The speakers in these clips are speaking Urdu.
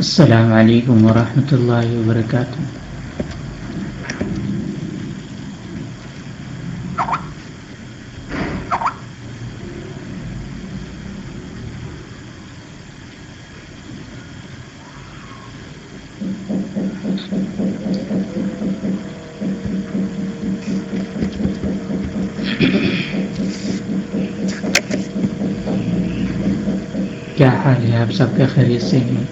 السلام علیکم ورحمۃ اللہ وبرکاتہ۔ کیا حال ہے آپ سب کے خرید سے ہیں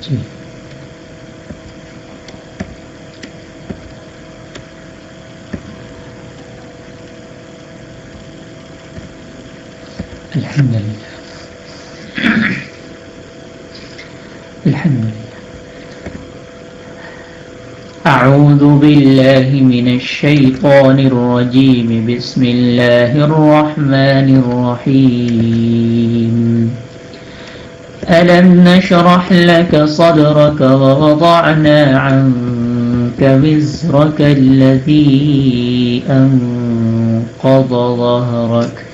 جی الحمد للہ الحمد للہ أعوذ بالله من الشيطان الرجيم. بسم الله الرحمن الرحيم. ألم نشرح لك صدرك ووضعنا عنك وزرك الذي أنقض ظهرك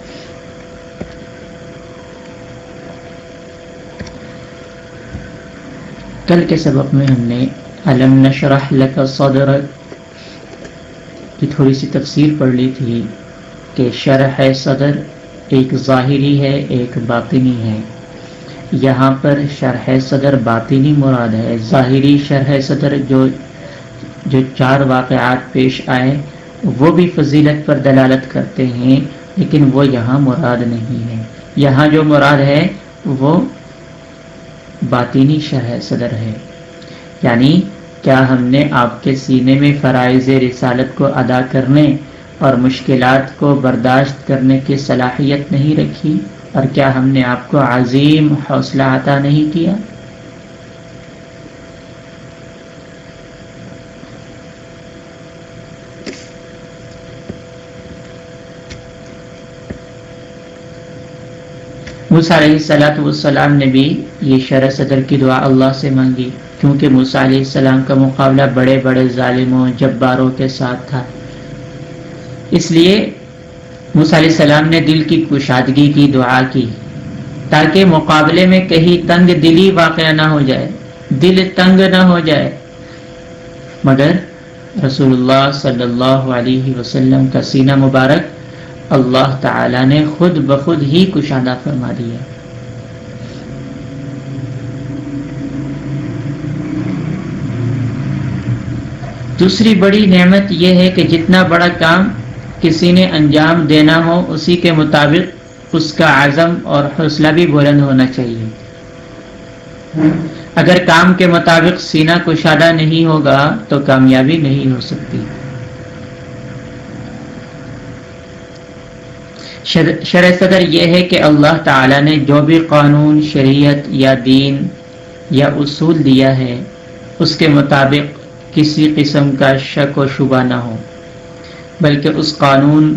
کل کے سبق میں ہم نے علم نشرح لک صدرک کی تھوڑی سی تفسیر پڑھ لی تھی کہ شرح صدر ایک ظاہری ہے، ایک باطنی ہے۔ یہاں پر شرح صدر باطنی مراد ہے۔ ظاہری شرح صدر جو جو چار واقعات پیش آئے، وہ بھی فضیلت پر دلالت کرتے ہیں، لیکن وہ یہاں مراد نہیں ہے۔ یہاں جو مراد ہے، وہ باطینی شرح صدر ہے۔ یعنی کیا ہم نے آپ کے سینے میں فرائض رسالت کو ادا کرنے اور مشکلات کو برداشت کرنے کی صلاحیت نہیں رکھی اور کیا ہم نے آپ کو عظیم حوصلہ عطا نہیں کیا؟ علیہ صلاحت والسلام نے بھی یہ شرح صدر کی دعا اللہ سے مانگی، کیونکہ موسیٰ علیہ السلام کا مقابلہ بڑے بڑے ظالموں، جباروں کے ساتھ تھا۔ اس لیے موسیٰ علیہ السلام نے دل کی کشادگی کی دعا کی، تاکہ مقابلے میں کہیں تنگ دلی واقع نہ ہو جائے، دل تنگ نہ ہو جائے۔ مگر رسول اللہ صلی اللہ علیہ وسلم کا سینہ مبارک اللہ تعالی نے خود بخود ہی کشادہ فرما دیا۔ دوسری بڑی نعمت یہ ہے کہ جتنا بڑا کام کسی نے انجام دینا ہو، اسی کے مطابق اس کا عزم اور حوصلہ بھی بلند ہونا چاہیے۔ اگر کام کے مطابق سینہ کشادہ نہیں ہوگا تو کامیابی نہیں ہو سکتی۔ شرح صدر یہ ہے کہ اللہ تعالی نے جو بھی قانون، شریعت یا دین یا اصول دیا ہے، اس کے مطابق کسی قسم کا شک و شبہ نہ ہو، بلکہ اس قانون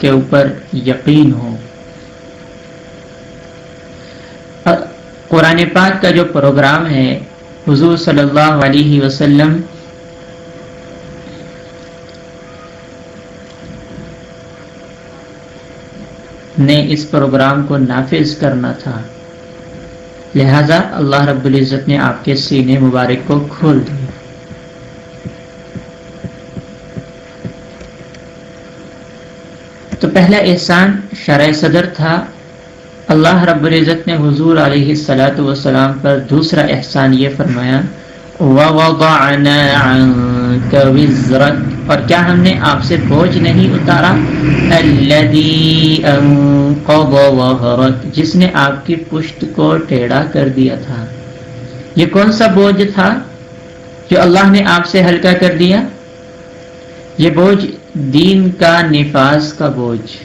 کے اوپر یقین ہو۔ قرآن پاک کا جو پروگرام ہے، حضور صلی اللہ علیہ وسلم نے اس پروگرام کو نافذ کرنا تھا۔ لہذا اللہ رب العزت نے آپ کے سینے مبارک کو کھول دیا۔ تو پہلا احسان شرع صدر تھا۔ اللہ رب العزت نے حضور علیہ السلاۃ والسلام پر دوسرا احسان یہ فرمایا اور کیا ہم نے آپ سے بوجھ نہیں اتارا؟ جس نے آپ کی پشت کو ٹیڑھا کر دیا تھا۔ یہ کون سا بوجھ تھا جو اللہ نے آپ سے ہلکا کر دیا؟ یہ بوجھ دین کا نفاذ کا بوجھ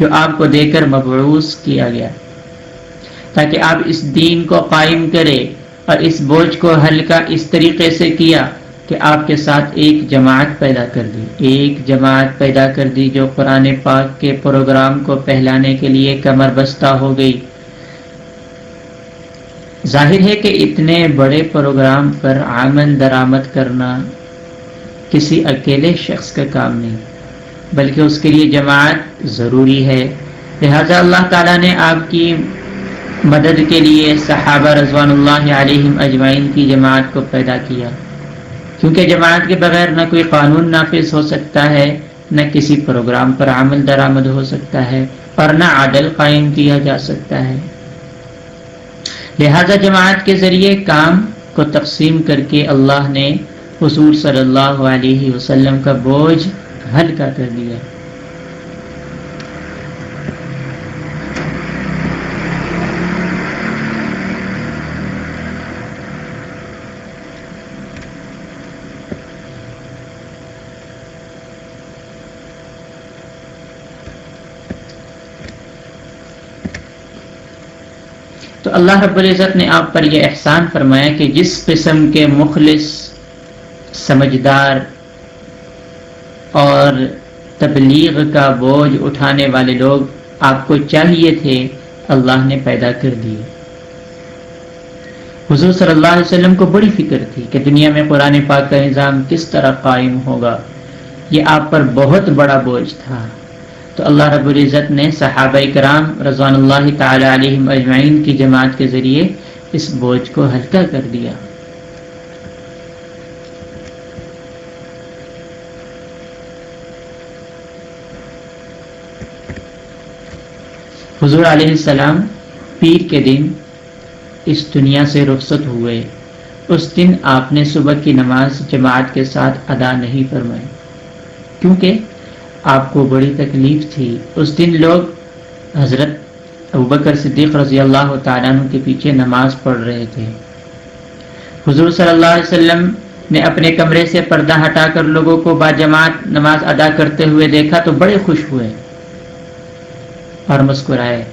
جو آپ کو دے کر مبعوث کیا گیا۔ تاکہ آپ اس دین کو قائم کرے اور اس بوجھ کو ہلکا اس طریقے سے کیا۔ کہ آپ کے ساتھ ایک جماعت پیدا کر دی۔ ایک جماعت پیدا کر دی جو قرآن پاک کے پروگرام کو پہلانے کے لیے کمر بستہ ہو گئی۔ ظاہر ہے کہ اتنے بڑے پروگرام پر آمن درآمد کرنا کسی اکیلے شخص کا کام نہیں، بلکہ اس کے لیے جماعت ضروری ہے۔ لہذا اللہ تعالیٰ نے آپ کی مدد کے لیے صحابہ رضوان اللہ علیہم اجمعین کی جماعت کو پیدا کیا۔ کیونکہ جماعت کے بغیر نہ کوئی قانون نافذ ہو سکتا ہے، نہ کسی پروگرام پر عمل درآمد ہو سکتا ہے اور نہ عادل قائم کیا جا سکتا ہے۔ لہذا جماعت کے ذریعے کام کو تقسیم کر کے اللہ نے حضور صلی اللہ علیہ وسلم کا بوجھ ہلکا کر دیا۔ تو اللہ رب العزت نے آپ پر یہ احسان فرمایا کہ جس قسم کے مخلص، سمجھدار اور تبلیغ کا بوجھ اٹھانے والے لوگ آپ کو چاہیے تھے، اللہ نے پیدا کر دیے۔ حضور صلی اللہ علیہ وسلم کو بڑی فکر تھی کہ دنیا میں قرآن پاک کا نظام کس طرح قائم ہوگا۔ یہ آپ پر بہت بڑا بوجھ تھا۔ تو اللہ رب العزت نے صحابہ کرام رضوان اللہ تعالی علیہ اجمعین کی جماعت کے ذریعے اس بوجھ کو ہلکا کر دیا۔ حضور علیہ السلام پیر کے دن اس دنیا سے رخصت ہوئے۔ اس دن آپ نے صبح کی نماز جماعت کے ساتھ ادا نہیں فرمائی۔ کیونکہ آپ کو بڑی تکلیف تھی۔ اس دن لوگ حضرت ابوبکر صدیق رضی اللہ تعالیٰ عنہ کے پیچھے نماز پڑھ رہے تھے۔ حضور صلی اللہ علیہ وسلم نے اپنے کمرے سے پردہ ہٹا کر لوگوں کو با جماعت نماز ادا کرتے ہوئے دیکھا تو بڑے خوش ہوئے اور مسکرائے۔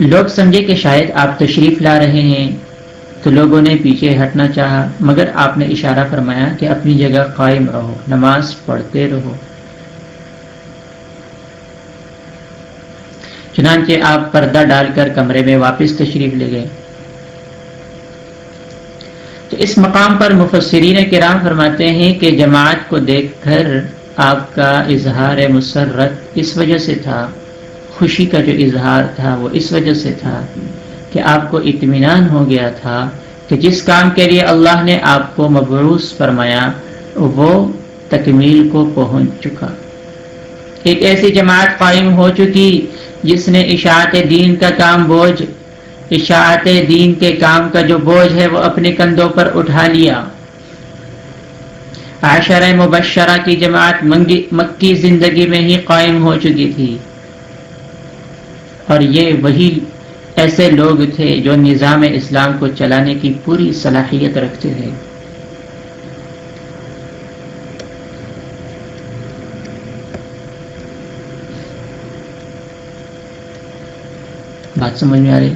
لوگ سمجھے کہ شاید آپ تشریف لا رہے ہیں۔ تو لوگوں نے پیچھے ہٹنا چاہا، مگر آپ نے اشارہ فرمایا کہ اپنی جگہ قائم رہو، نماز پڑھتے رہو۔ چنانچہ آپ پردہ ڈال کر کمرے میں واپس تشریف لے گئے۔ تو اس مقام پر مفسرین کرام فرماتے ہیں کہ جماعت کو دیکھ کر آپ کا اظہار مسرت اس وجہ سے تھا۔ خوشی کا جو اظہار تھا وہ اس وجہ سے تھا کہ آپ کو اطمینان ہو گیا تھا کہ جس کام کے لیے اللہ نے آپ کو مبروس فرمایا، وہ تکمیل کو پہنچ چکا۔ ایک ایسی جماعت قائم ہو چکی جس نے اشاعت دین کا کام بوجھ، اشاعت دین کے کام کا جو بوجھ ہے وہ اپنے کندھوں پر اٹھا لیا۔ عشر مبشرہ کی جماعت مکی زندگی میں ہی قائم ہو چکی تھی۔ اور یہ وہی ایسے لوگ تھے جو نظام اسلام کو چلانے کی پوری صلاحیت رکھتے تھے۔ بات سمجھ میں آ رہی؟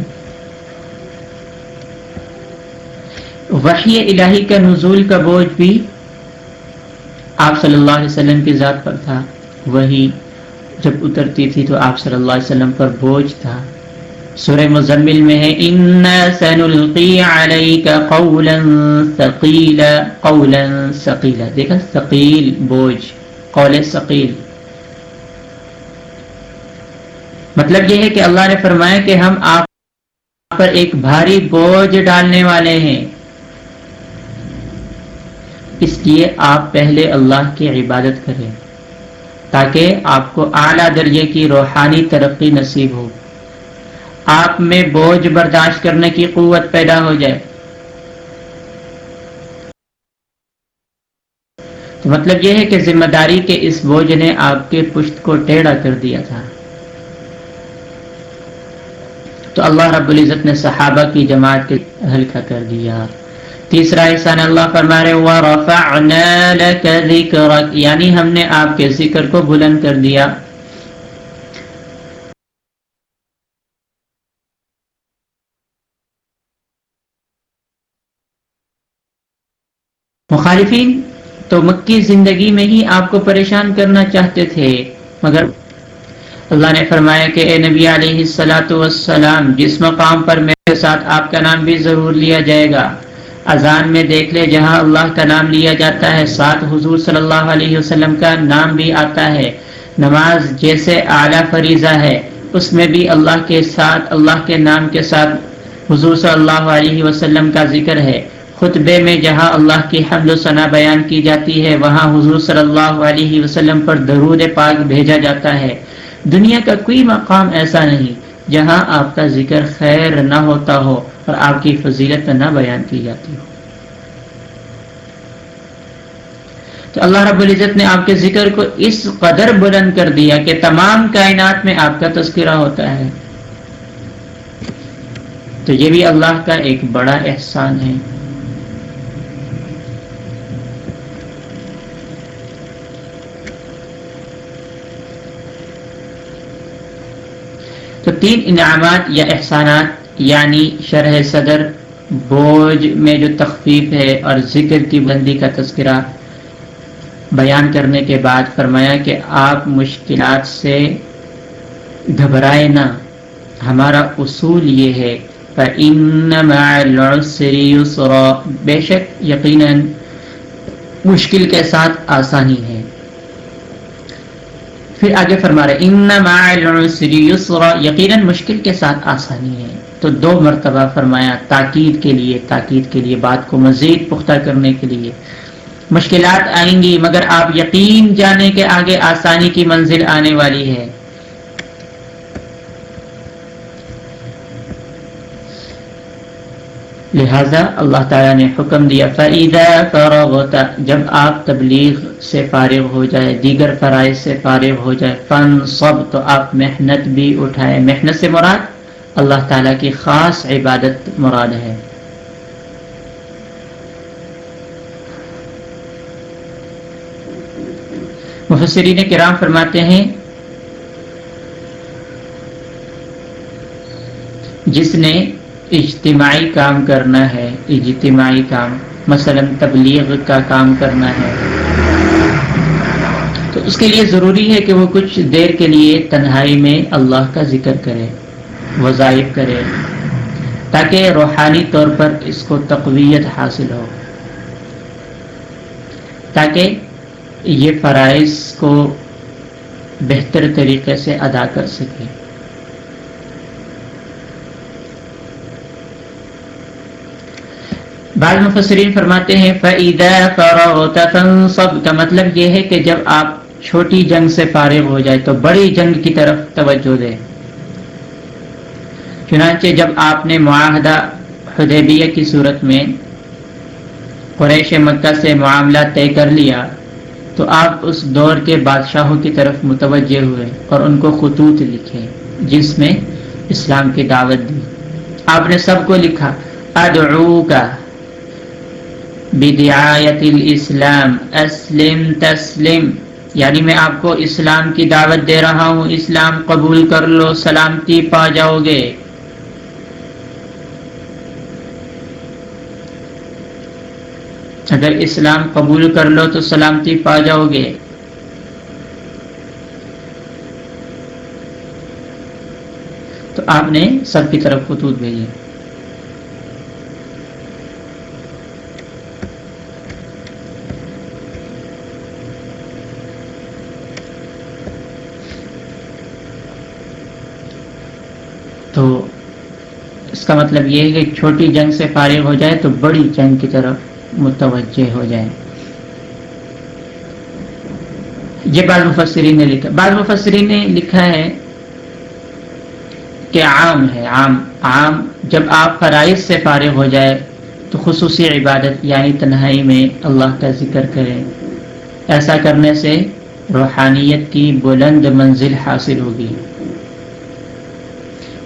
وحی الہی کا نزول کا بوجھ بھی آپ صلی اللہ علیہ وسلم کی ذات پر تھا۔ وہی جب اترتی تھی تو آپ صلی اللہ علیہ وسلم پر بوجھ تھا۔ سورہ مزمل میں ہے ان سنلقی علیک قولا ثقیلا قولا ثقیلا دیکھا ثقیل بوجھ، قول ثقیل مطلب یہ ہے کہ اللہ نے فرمایا کہ ہم آپ پر ایک بھاری بوجھ ڈالنے والے ہیں۔ اس لیے آپ پہلے اللہ کی عبادت کریں۔ تاکہ آپ کو اعلیٰ درجے کی روحانی ترقی نصیب ہو۔ آپ میں بوجھ برداشت کرنے کی قوت پیدا ہو جائے۔ تو مطلب یہ ہے کہ ذمہ داری کے اس بوجھ نے آپ کے پشت کو ٹیڑھا کر دیا تھا۔ تو اللہ رب العزت نے صحابہ کی جماعت کے ہلکا کر دیا۔ تیسرا احسان اللہ فرما رہے وَرَفَعْنَا لَكَ ذِكْرَكَ۔ یعنی ہم نے آپ کے ذکر کو بلند کر دیا۔ مخالفین تو مکی زندگی میں ہی آپ کو پریشان کرنا چاہتے تھے، مگر اللہ نے فرمایا کہ اے نبی علیہ السلاۃ والسلام، جس مقام پر میرے ساتھ آپ کا نام بھی ضرور لیا جائے گا۔ اذان میں دیکھ لے، جہاں اللہ کا نام لیا جاتا ہے، ساتھ حضور صلی اللہ علیہ وسلم کا نام بھی آتا ہے۔ نماز جیسے اعلیٰ فریضہ ہے، اس میں بھی اللہ کے ساتھ، اللہ کے نام کے ساتھ حضور صلی اللہ علیہ وسلم کا ذکر ہے۔ خطبے میں جہاں اللہ کی حمد و ثنا بیان کی جاتی ہے، وہاں حضور صلی اللہ علیہ وسلم پر درود پاک بھیجا جاتا ہے۔ دنیا کا کوئی مقام ایسا نہیں جہاں آپ کا ذکر خیر نہ ہوتا ہو۔ اور آپ کی فضیلت نہ بیان کی جاتی ہو۔ تو اللہ رب العزت نے آپ کے ذکر کو اس قدر بلند کر دیا کہ تمام کائنات میں آپ کا تذکرہ ہوتا ہے۔ تو یہ بھی اللہ کا ایک بڑا احسان ہے۔ تو تین انعامات یا احسانات یعنی شرح صدر، بوجھ میں جو تخفیف ہے اور ذکر کی بندی کا تذکرہ بیان کرنے کے بعد فرمایا کہ آپ مشکلات سے گھبرائے نہ۔ ہمارا اصول یہ ہے بے شک یقیناً مشکل کے ساتھ آسانی ہے۔ پھر آگے فرما رہے یقیناً مشکل کے ساتھ آسانی ہے۔ تو دو مرتبہ فرمایا تاکید کے لیے، تاکید کے لیے بات کو مزید پختہ کرنے کے لیے۔ مشکلات آئیں گی، مگر آپ یقین جانے کے آگے آسانی کی منزل آنے والی ہے۔ لہذا اللہ تعالیٰ نے حکم دیا فعیدہ جب آپ تبلیغ سے فارغ ہو جائے، دیگر فرائض سے فارغ ہو جائے فن سب تو آپ محنت بھی اٹھائے۔ محنت سے مراد اللہ تعالیٰ کی خاص عبادت مراد ہے۔ مفسرین کرام فرماتے ہیں، جس نے اجتماعی کام کرنا ہے، اجتماعی کام، مثلا تبلیغ کا کام کرنا ہے، تو اس کے لیے ضروری ہے کہ وہ کچھ دیر کے لیے تنہائی میں اللہ کا ذکر کرے۔ وظائف کرے، تاکہ روحانی طور پر اس کو تقویت حاصل ہو، تاکہ یہ فرائض کو بہتر طریقے سے ادا کر سکے۔ بعض مفسرین فرماتے ہیں کا مطلب یہ ہے کہ جب آپ چھوٹی جنگ سے فارغ ہو جائے تو بڑی جنگ کی طرف توجہ دے چنانچہ جب آپ نے معاہدہ حدیبیہ کی صورت میں قریش مکہ سے معاملہ طے کر لیا، تو آپ اس دور کے بادشاہوں کی طرف متوجہ ہوئے اور ان کو خطوط لکھے، جس میں اسلام کی دعوت دی۔ آپ نے سب کو لکھا ادعو کا بدعایت الاسلام، اسلم تسلم یعنی میں آپ کو اسلام کی دعوت دے رہا ہوں، اسلام قبول کر لو، سلامتی پا جاؤ گے۔ اگر اسلام قبول کر لو تو سلامتی پا جاؤ گے۔ تو آپ نے سب کی طرف خطوط بھیجے۔ تو اس کا مطلب یہ ہے کہ چھوٹی جنگ سے فارغ ہو جائے تو بڑی جنگ کی طرف۔ متوجہ ہو جائے یہ بعض مفسرین نے لکھا، بعض مفسرین نے لکھا ہے کہ عام ہے، عام عام۔ جب آپ فرائض سے فارغ ہو جائے تو خصوصی عبادت یعنی تنہائی میں اللہ کا ذکر کریں۔ ایسا کرنے سے روحانیت کی بلند منزل حاصل ہوگی۔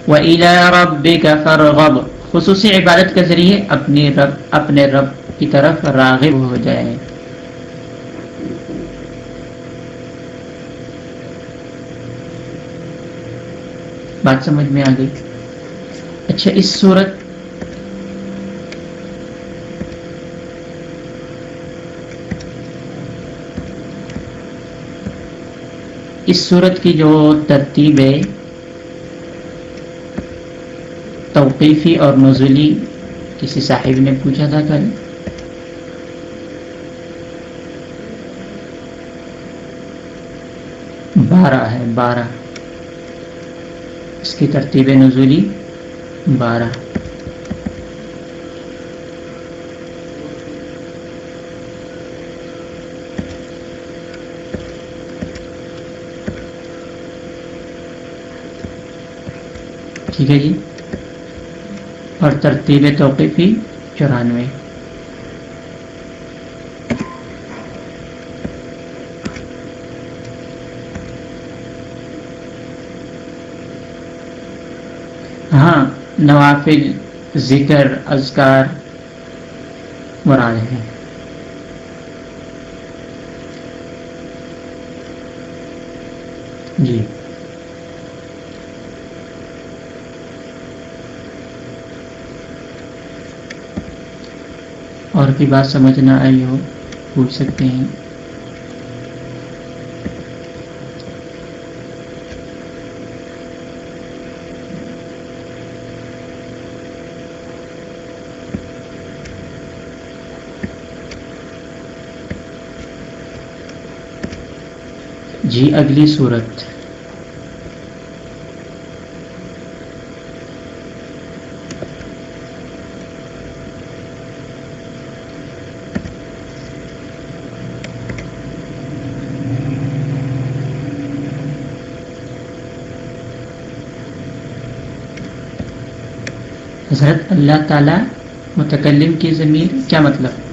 وَإِلَى رَبِّكَ فَارْغَبْ۔ خصوصی عبادت کے ذریعے اپنی رب، اپنے رب کی طرف راغب ہو جائے۔ بات سمجھ میں آ گئی۔ اچھا اس صورت اس صورت کی جو ترتیب ہے، توقیفی اور نزولی، کسی صاحب نے پوچھا تھا کل؟ بارہ ہے، بارہ۔ اس کی ترتیب نزولی بارہ۔ ٹھیک ہے جی۔ اور ترتیب توقیفی چورانوے۔ نوافل، ذکر، اذکار مراد ہیں۔ جی۔ اور کی بات سمجھ نہ آئی ہو، پوچھ سکتے ہیں۔ جی اگلی صورت۔ حضرت اللہ تعالی متکلم کی ضمیر کیا مطلب؟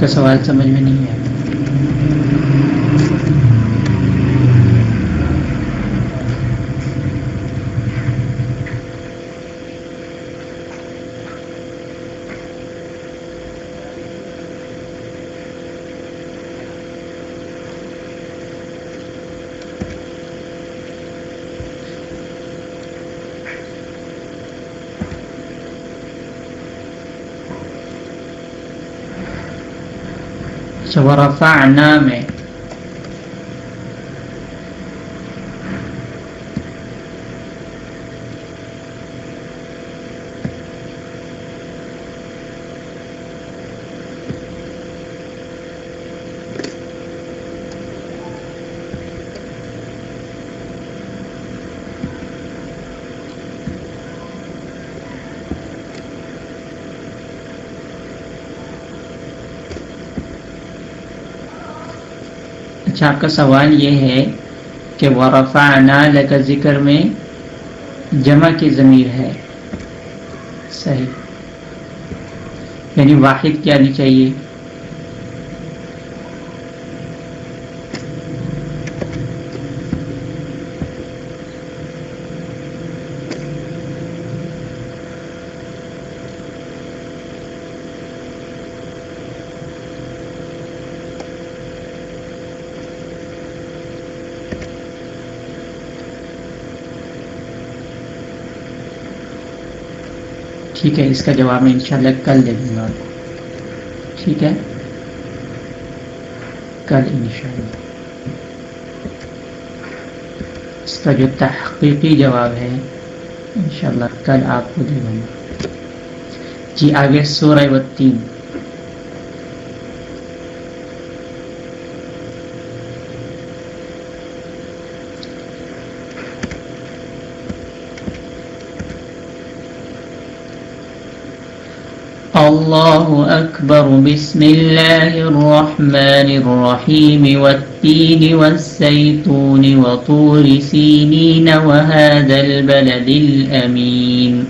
کا سوال سمجھ میں نہیں ہے ورفعنا میں اچھا آپ کا سوال یہ ہے کہ ورفعنا لک ذکر میں جمع کی ضمیر ہے۔ صحیح۔ یعنی واحد کیا نہیں چاہیے۔ ٹھیک ہے، اس کا جواب میں انشاءاللہ کل دے دوں گا۔ ٹھیک ہے؟ کل انشاءاللہ۔ اس کا جو تحقیقی جواب ہے، انشاءاللہ کل آپ کو دے دوں گا۔ جی آگے سورہ و تین الله أكبر بسم الله الرحمن الرحيم والتين والزيتون وطور سينين وهذا البلد الأمين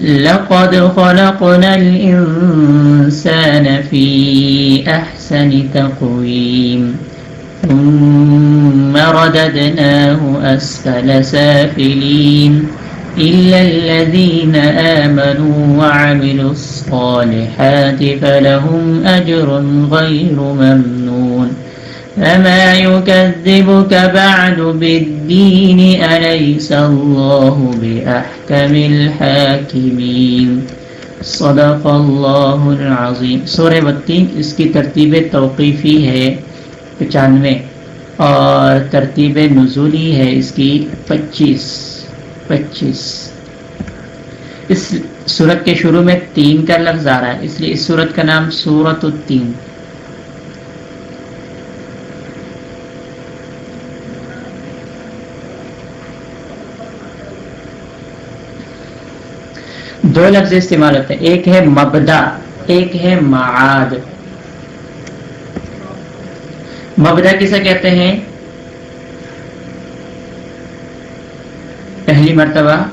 لقد خلقنا الإنسان في أحسن تقويم ثم رددناه أسفل سافلين إلا الذين آمنوا وعملوا الصالحات فلهم أجر غير ممنون فما يكذبك بعد بالدين أليس الله بأحكم الحاكمين؟ صدق اللہ العظیم سورہ بتین اس کی ترتیب توقیفی ہے، پچانوے، اور ترتیب نزولی ہے اس کی پچیس۔ پچیس۔ اس صورت کے شروع میں تین کا لفظ آ رہا ہے، اس لیے اس صورت کا نام سورت التین۔ دو لفظ استعمال ہوتے ہیں، ایک ہے مبدا ایک ہے معاد۔ مبدا کسے کہتے ہیں؟ پہلی مرتبہ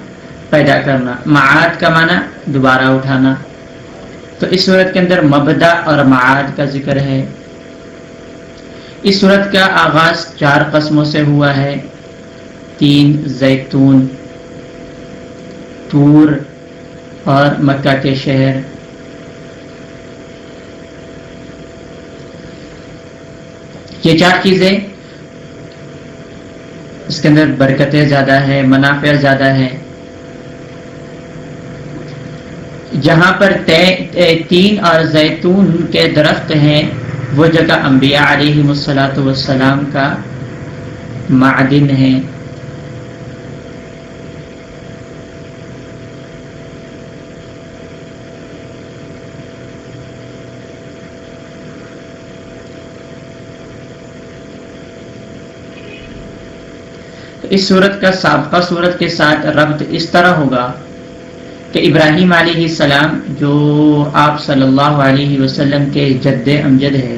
پیدا کرنا۔ معاد کا معنی دوبارہ اٹھانا۔ تو اس صورت کے اندر مبدا اور معاد کا ذکر ہے۔ اس صورت کا آغاز چار قسموں سے ہوا ہے۔ تین زیتون تور اور مکہ کے شہر۔ یہ چار چیزیں اس کے اندر برکتیں زیادہ ہے منافع زیادہ ہے جہاں پر تین اور زیتون کے درخت ہیں، وہ جگہ انبیاء علیہ السلاۃ والسلام کا معدن ہے اس صورت کا سابقہ صورت کے ساتھ ربط اس طرح ہوگا کہ ابراہیم علیہ السلام جو آپ صلی اللہ علیہ وسلم کے جد امجد ہے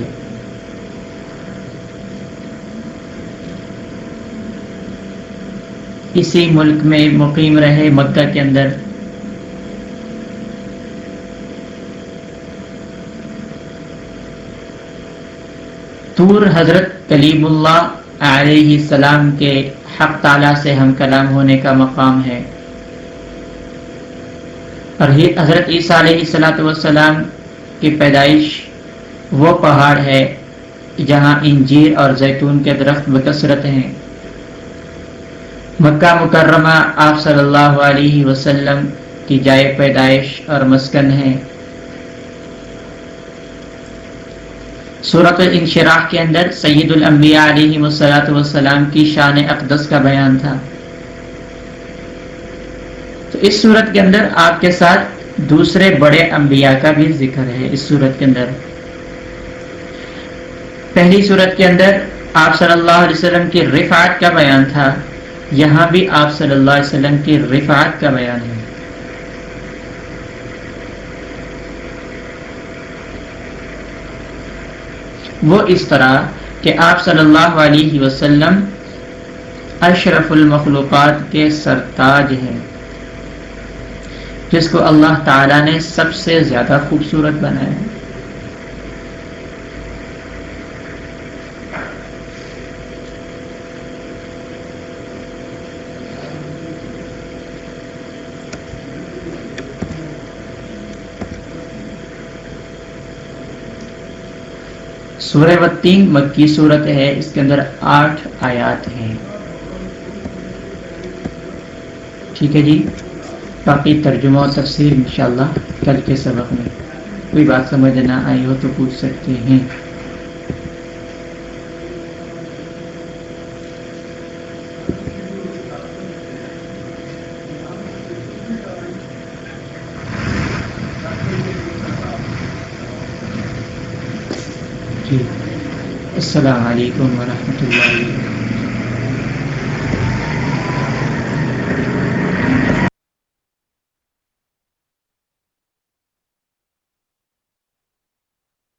اسی ملک میں مقیم رہے مکہ کے اندر۔ تور حضرت کلیم اللہ علیہ السلام کے حق تعالیٰ سے ہم کلام ہونے کا مقام ہے۔ اور حضرت عیسیٰ علیہ السلاۃ والسلام کی پیدائش وہ پہاڑ ہے جہاں انجیر اور زیتون کے درخت بکثرت ہیں۔ مکہ مکرمہ آپ صلی اللہ علیہ وسلم کی جائے پیدائش اور مسکن ہے صورت الانشراح کے اندر سید الانبیاء علیہ مسلاۃ والسلام کی شان اقدس کا بیان تھا۔ تو اس صورت کے اندر آپ کے ساتھ دوسرے بڑے انبیاء کا بھی ذکر ہے اس صورت کے اندر۔ پہلی صورت کے اندر آپ صلی اللہ علیہ وسلم کی رفعت کا بیان تھا۔ یہاں بھی آپ صلی اللہ علیہ وسلم کی رفعت کا بیان ہے۔ وہ اس طرح کہ آپ صلی اللہ علیہ وسلم اشرف المخلوقات کے سرتاج ہیں، جس کو اللہ تعالیٰ نے سب سے زیادہ خوبصورت بنایا۔ ہے سورہ تین مکی صورت ہے، اس کے اندر آٹھ آیات ہیں۔ ٹھیک ہے جی؟ باقی ترجمہ و تفسیر انشاءاللہ کل کے سبق میں۔ کوئی بات سمجھ نہ آئی ہو تو پوچھ سکتے ہیں۔ السلام علیکم ورحمۃ اللہ